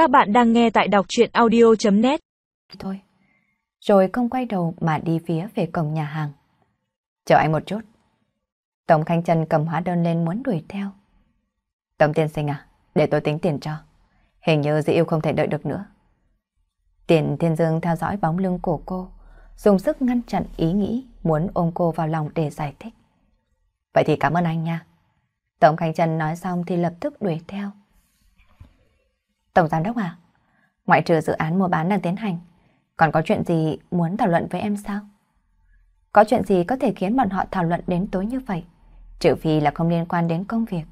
Các bạn đang nghe tại đọc chuyện audio.net Thôi. Rồi không quay đầu mà đi phía về cổng nhà hàng. Chờ anh một chút. Tổng Khanh Trần cầm hóa đơn lên muốn đuổi theo. Tổng tiên sinh à, để tôi tính tiền cho. Hình như dĩ yêu không thể đợi được nữa. Tiền Thiên Dương theo dõi bóng lưng của cô, dùng sức ngăn chặn ý nghĩ muốn ôm cô vào lòng để giải thích. Vậy thì cảm ơn anh nha. Tổng khanh Trần nói xong thì lập tức đuổi theo. Tổng Giám Đốc à, ngoại trừ dự án mua bán đang tiến hành, còn có chuyện gì muốn thảo luận với em sao? Có chuyện gì có thể khiến bọn họ thảo luận đến tối như vậy, trừ phi là không liên quan đến công việc.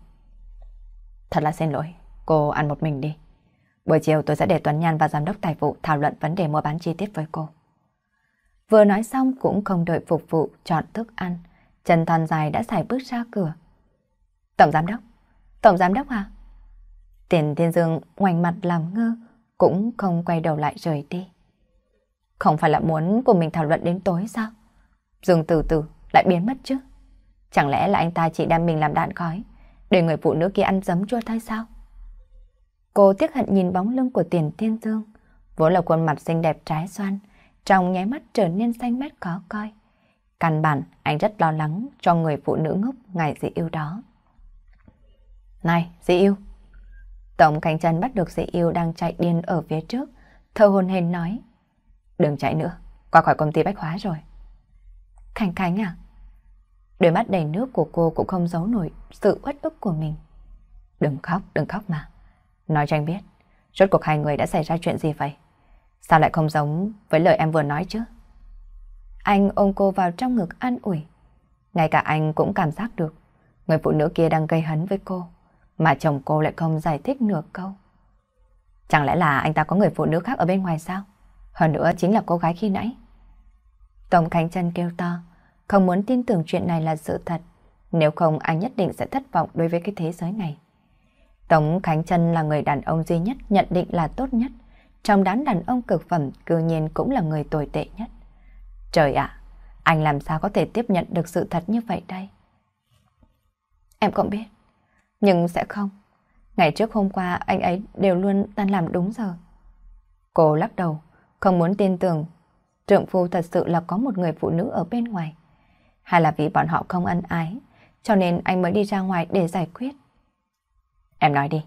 Thật là xin lỗi, cô ăn một mình đi. Buổi chiều tôi sẽ để Tuấn Nhan và Giám đốc Tài vụ thảo luận vấn đề mua bán chi tiết với cô. Vừa nói xong cũng không đợi phục vụ chọn thức ăn, chân thon dài đã xài bước ra cửa. Tổng Giám đốc, Tổng Giám đốc à? Tiền Thiên Dương ngoảnh mặt làm ngơ, cũng không quay đầu lại rời đi. Không phải là muốn của mình thảo luận đến tối sao? Dương từ từ lại biến mất chứ? Chẳng lẽ là anh ta chỉ đem mình làm đạn khói, để người phụ nữ kia ăn dấm chua thay sao? Cô tiếc hận nhìn bóng lưng của Tiền Thiên Dương, vốn là khuôn mặt xinh đẹp trái xoan, trong nháy mắt trở nên xanh mét khó coi. Căn bản, anh rất lo lắng cho người phụ nữ ngốc ngày dị yêu đó. Này, dị yêu! Tổng cảnh trần bắt được dị yêu đang chạy điên ở phía trước, thơ hồn hền nói. Đừng chạy nữa, qua khỏi công ty bách hóa rồi. Khánh Khánh à? Đôi mắt đầy nước của cô cũng không giấu nổi sự uất ức của mình. Đừng khóc, đừng khóc mà. Nói cho anh biết, rốt cuộc hai người đã xảy ra chuyện gì vậy? Sao lại không giống với lời em vừa nói chứ? Anh ôm cô vào trong ngực an ủi. Ngay cả anh cũng cảm giác được người phụ nữ kia đang gây hấn với cô, mà chồng cô lại không giải thích nửa câu. Chẳng lẽ là anh ta có người phụ nữ khác ở bên ngoài sao? Hơn nữa chính là cô gái khi nãy. Tổng Khánh Trân kêu to, không muốn tin tưởng chuyện này là sự thật, nếu không anh nhất định sẽ thất vọng đối với cái thế giới này. Tống Khánh Trân là người đàn ông duy nhất nhận định là tốt nhất. Trong đám đàn ông cực phẩm cư nhiên cũng là người tồi tệ nhất. Trời ạ, anh làm sao có thể tiếp nhận được sự thật như vậy đây? Em cũng biết, nhưng sẽ không. Ngày trước hôm qua anh ấy đều luôn tan làm đúng giờ. Cô lắc đầu, không muốn tin tưởng trượng phu thật sự là có một người phụ nữ ở bên ngoài. Hay là vì bọn họ không ân ái, cho nên anh mới đi ra ngoài để giải quyết. Em nói đi,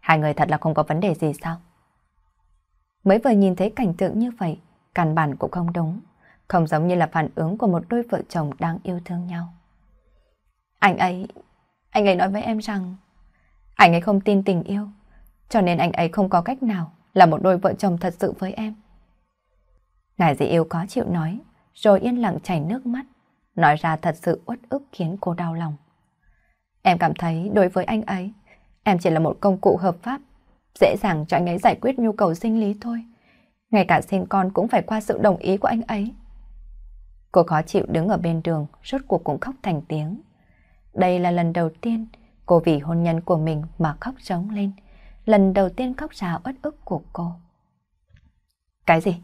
hai người thật là không có vấn đề gì sao? Mới vừa nhìn thấy cảnh tượng như vậy, căn bản cũng không đúng, không giống như là phản ứng của một đôi vợ chồng đang yêu thương nhau. Anh ấy, anh ấy nói với em rằng, anh ấy không tin tình yêu, cho nên anh ấy không có cách nào là một đôi vợ chồng thật sự với em. Ngài dị yêu có chịu nói, rồi yên lặng chảy nước mắt, nói ra thật sự uất ức khiến cô đau lòng. Em cảm thấy đối với anh ấy, Em chỉ là một công cụ hợp pháp, dễ dàng cho anh ấy giải quyết nhu cầu sinh lý thôi. Ngay cả sinh con cũng phải qua sự đồng ý của anh ấy. Cô khó chịu đứng ở bên đường, rốt cuộc cũng khóc thành tiếng. Đây là lần đầu tiên cô vì hôn nhân của mình mà khóc trống lên. Lần đầu tiên khóc ra uất ức của cô. Cái gì?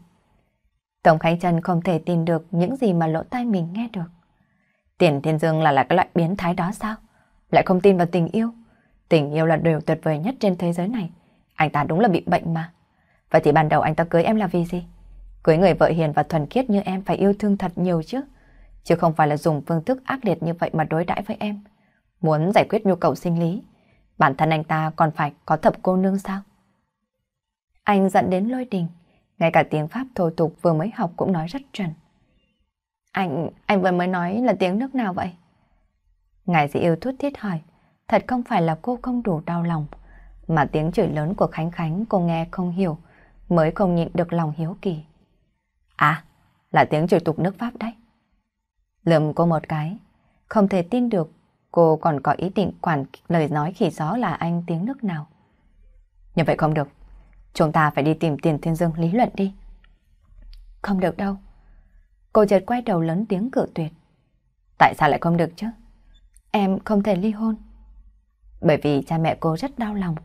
Tổng Khánh Trần không thể tin được những gì mà lỗ tai mình nghe được. Tiền Thiên Dương là là cái loại biến thái đó sao? Lại không tin vào tình yêu? Tình yêu là điều tuyệt vời nhất trên thế giới này. Anh ta đúng là bị bệnh mà. Vậy thì ban đầu anh ta cưới em là vì gì? Cưới người vợ hiền và thuần khiết như em phải yêu thương thật nhiều chứ. Chứ không phải là dùng phương thức ác liệt như vậy mà đối đãi với em. Muốn giải quyết nhu cầu sinh lý. Bản thân anh ta còn phải có thập cô nương sao? Anh dẫn đến lôi đình. Ngay cả tiếng Pháp thô tục vừa mới học cũng nói rất chuẩn. Anh, anh vừa mới nói là tiếng nước nào vậy? Ngài dị yêu thút thiết hỏi. Thật không phải là cô không đủ đau lòng, mà tiếng chửi lớn của Khánh Khánh cô nghe không hiểu, mới không nhịn được lòng hiếu kỳ. À, là tiếng chửi tục nước Pháp đấy. Lượm cô một cái, không thể tin được cô còn có ý định quản lời nói khỉ gió là anh tiếng nước nào. Như vậy không được, chúng ta phải đi tìm tiền thiên dương lý luận đi. Không được đâu. Cô chợt quay đầu lớn tiếng cự tuyệt. Tại sao lại không được chứ? Em không thể ly hôn. Bởi vì cha mẹ cô rất đau lòng,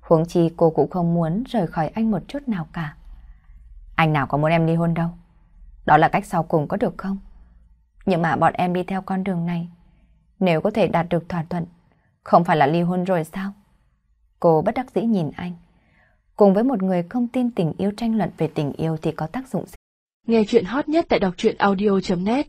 huống chi cô cũng không muốn rời khỏi anh một chút nào cả. Anh nào có muốn em ly hôn đâu. Đó là cách sau cùng có được không? Nhưng mà bọn em đi theo con đường này, nếu có thể đạt được thỏa thuận, không phải là ly hôn rồi sao? Cô bất đắc dĩ nhìn anh. Cùng với một người không tin tình yêu tranh luận về tình yêu thì có tác dụng gì? Nghe chuyện hot nhất tại đọc truyện audio.net